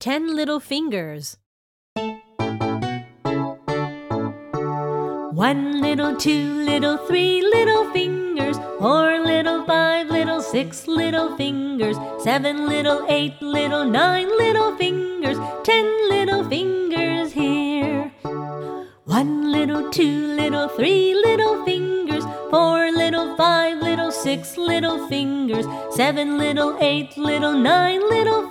Ten little fingers. One little, two little, three little fingers, four little, five little, six little fingers, seven little, eight little, nine little fingers, ten little fingers here. One little, two little, three little fingers, four little, five little, six little fingers, seven little, eight little, nine little